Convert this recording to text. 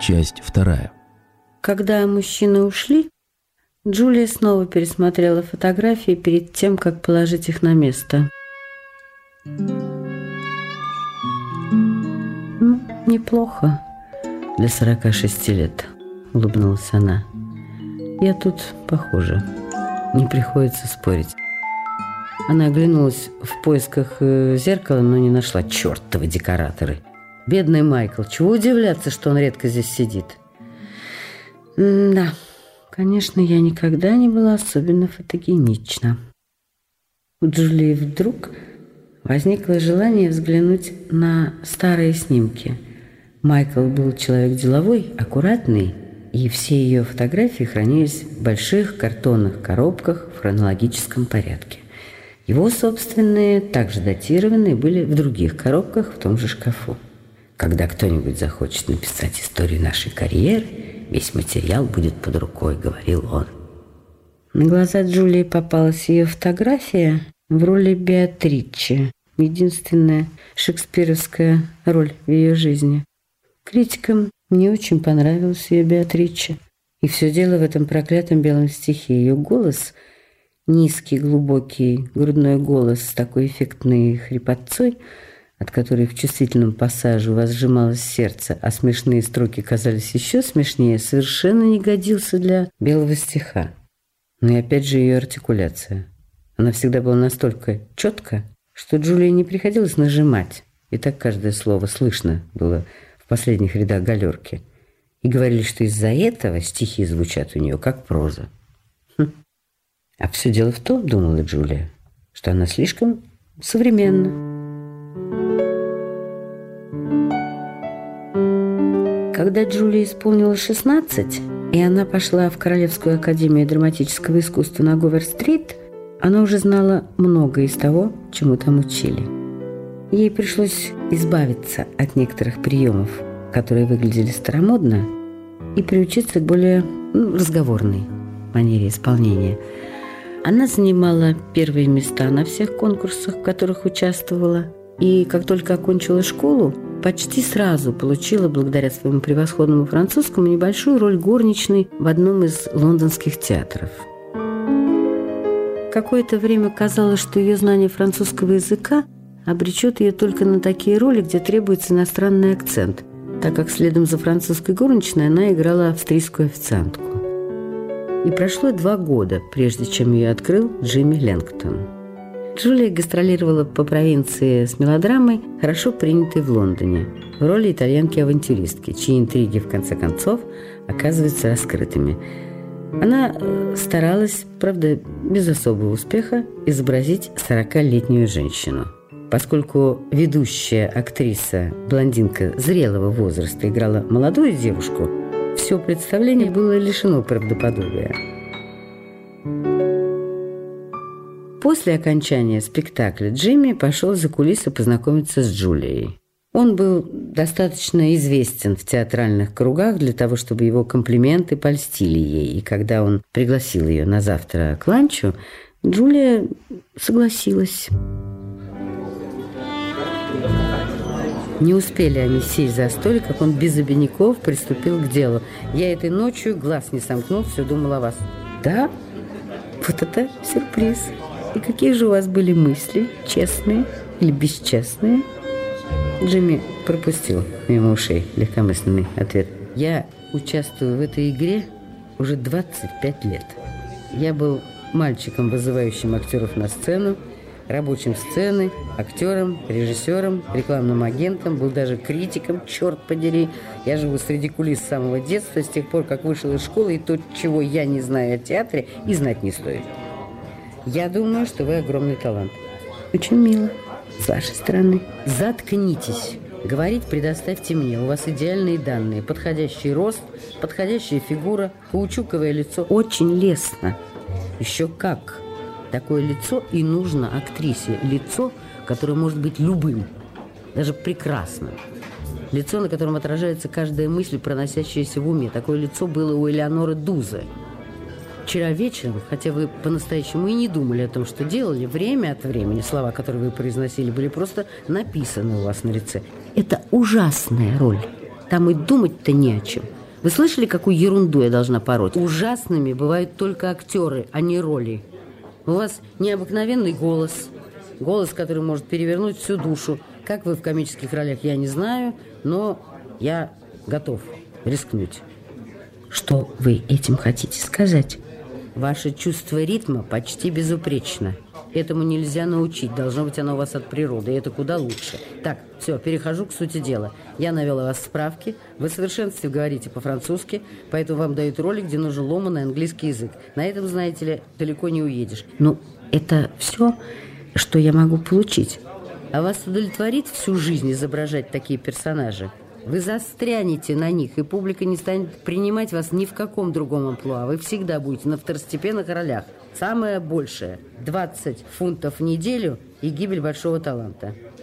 Часть вторая. Когда мужчины ушли, Джулия снова пересмотрела фотографии перед тем, как положить их на место. «Ну, «Неплохо для 46 лет», — улыбнулась она. «Я тут похожа. Не приходится спорить». Она оглянулась в поисках э, зеркала, но не нашла. Чертовы декораторы. Бедный Майкл. Чего удивляться, что он редко здесь сидит? да, конечно, я никогда не была особенно фотогенична. У Джулии вдруг возникло желание взглянуть на старые снимки. Майкл был человек деловой, аккуратный, и все ее фотографии хранились в больших картонных коробках в хронологическом порядке. Его собственные, также датированные, были в других коробках в том же шкафу. Когда кто-нибудь захочет написать историю нашей карьеры, весь материал будет под рукой, говорил он. На глаза Джулии попалась ее фотография в роли Беатричи, единственная шекспировская роль в ее жизни. Критикам не очень понравилась ее Беатрича. И все дело в этом проклятом белом стихе. Ее голос – Низкий, глубокий грудной голос с такой эффектной хрипотцой, от которой в чувствительном пассаже вас сжималось сердце, а смешные строки казались еще смешнее, совершенно не годился для белого стиха. Но и опять же ее артикуляция. Она всегда была настолько четко, что Джулии не приходилось нажимать. И так каждое слово слышно было в последних рядах галерки. И говорили, что из-за этого стихи звучат у нее как проза. А все дело в том, думала Джулия, что она слишком современна. Когда Джулия исполнилось 16, и она пошла в Королевскую академию драматического искусства на Говер-стрит, она уже знала многое из того, чему там учили. Ей пришлось избавиться от некоторых приемов, которые выглядели старомодно, и приучиться к более ну, разговорной манере исполнения – она занимала первые места на всех конкурсах, в которых участвовала. И как только окончила школу, почти сразу получила, благодаря своему превосходному французскому, небольшую роль горничной в одном из лондонских театров. Какое-то время казалось, что ее знание французского языка обречет ее только на такие роли, где требуется иностранный акцент, так как следом за французской горничной она играла австрийскую официантку. И прошло два года, прежде чем ее открыл Джимми Лэнгтон. Джулия гастролировала по провинции с мелодрамой, хорошо принятой в Лондоне, в роли итальянки-авантюристки, чьи интриги, в конце концов, оказываются раскрытыми. Она э, старалась, правда, без особого успеха, изобразить 40-летнюю женщину. Поскольку ведущая актриса, блондинка зрелого возраста, играла молодую девушку – все представление было лишено правдоподобия. После окончания спектакля Джимми пошел за кулисы познакомиться с Джулией. Он был достаточно известен в театральных кругах для того, чтобы его комплименты польстили ей. И когда он пригласил ее на завтра к ланчу, Джулия согласилась. Не успели они сесть за столик, как он без обиняков приступил к делу. Я этой ночью глаз не сомкнул, все думал о вас. Да? Вот это сюрприз. И какие же у вас были мысли? Честные или бесчестные? Джимми пропустил мимо ушей легкомысленный ответ. Я участвую в этой игре уже 25 лет. Я был мальчиком, вызывающим актеров на сцену, рабочим сцены, актером, режиссером, рекламным агентом, был даже критиком, черт подери. Я живу среди кулис с самого детства, с тех пор, как вышел из школы, и то, чего я не знаю о театре, и знать не стоит. Я думаю, что вы огромный талант. Очень мило с вашей стороны. Заткнитесь. Говорить предоставьте мне. У вас идеальные данные. Подходящий рост, подходящая фигура, каучуковое лицо. Очень лестно. Еще как такое лицо и нужно актрисе. Лицо, которое может быть любым, даже прекрасным. Лицо, на котором отражается каждая мысль, проносящаяся в уме. Такое лицо было у Элеоноры Дузы. Вчера вечером, хотя вы по-настоящему и не думали о том, что делали, время от времени слова, которые вы произносили, были просто написаны у вас на лице. Это ужасная роль. Там и думать-то не о чем. Вы слышали, какую ерунду я должна пороть? Ужасными бывают только актеры, а не роли. У вас необыкновенный голос. Голос, который может перевернуть всю душу. Как вы в комических ролях, я не знаю, но я готов рискнуть. Что вы этим хотите сказать? Ваше чувство ритма почти безупречно. Этому нельзя научить, должно быть оно у вас от природы, и это куда лучше. Так, все, перехожу к сути дела. Я навела вас справки, вы в совершенстве говорите по-французски, поэтому вам дают роли, где нужен ломаный английский язык. На этом, знаете ли, далеко не уедешь. Ну, это все, что я могу получить. А вас удовлетворит всю жизнь изображать такие персонажи? Вы застрянете на них, и публика не станет принимать вас ни в каком другом амплуа. Вы всегда будете на второстепенных ролях. Самое большее – 20 фунтов в неделю и гибель большого таланта.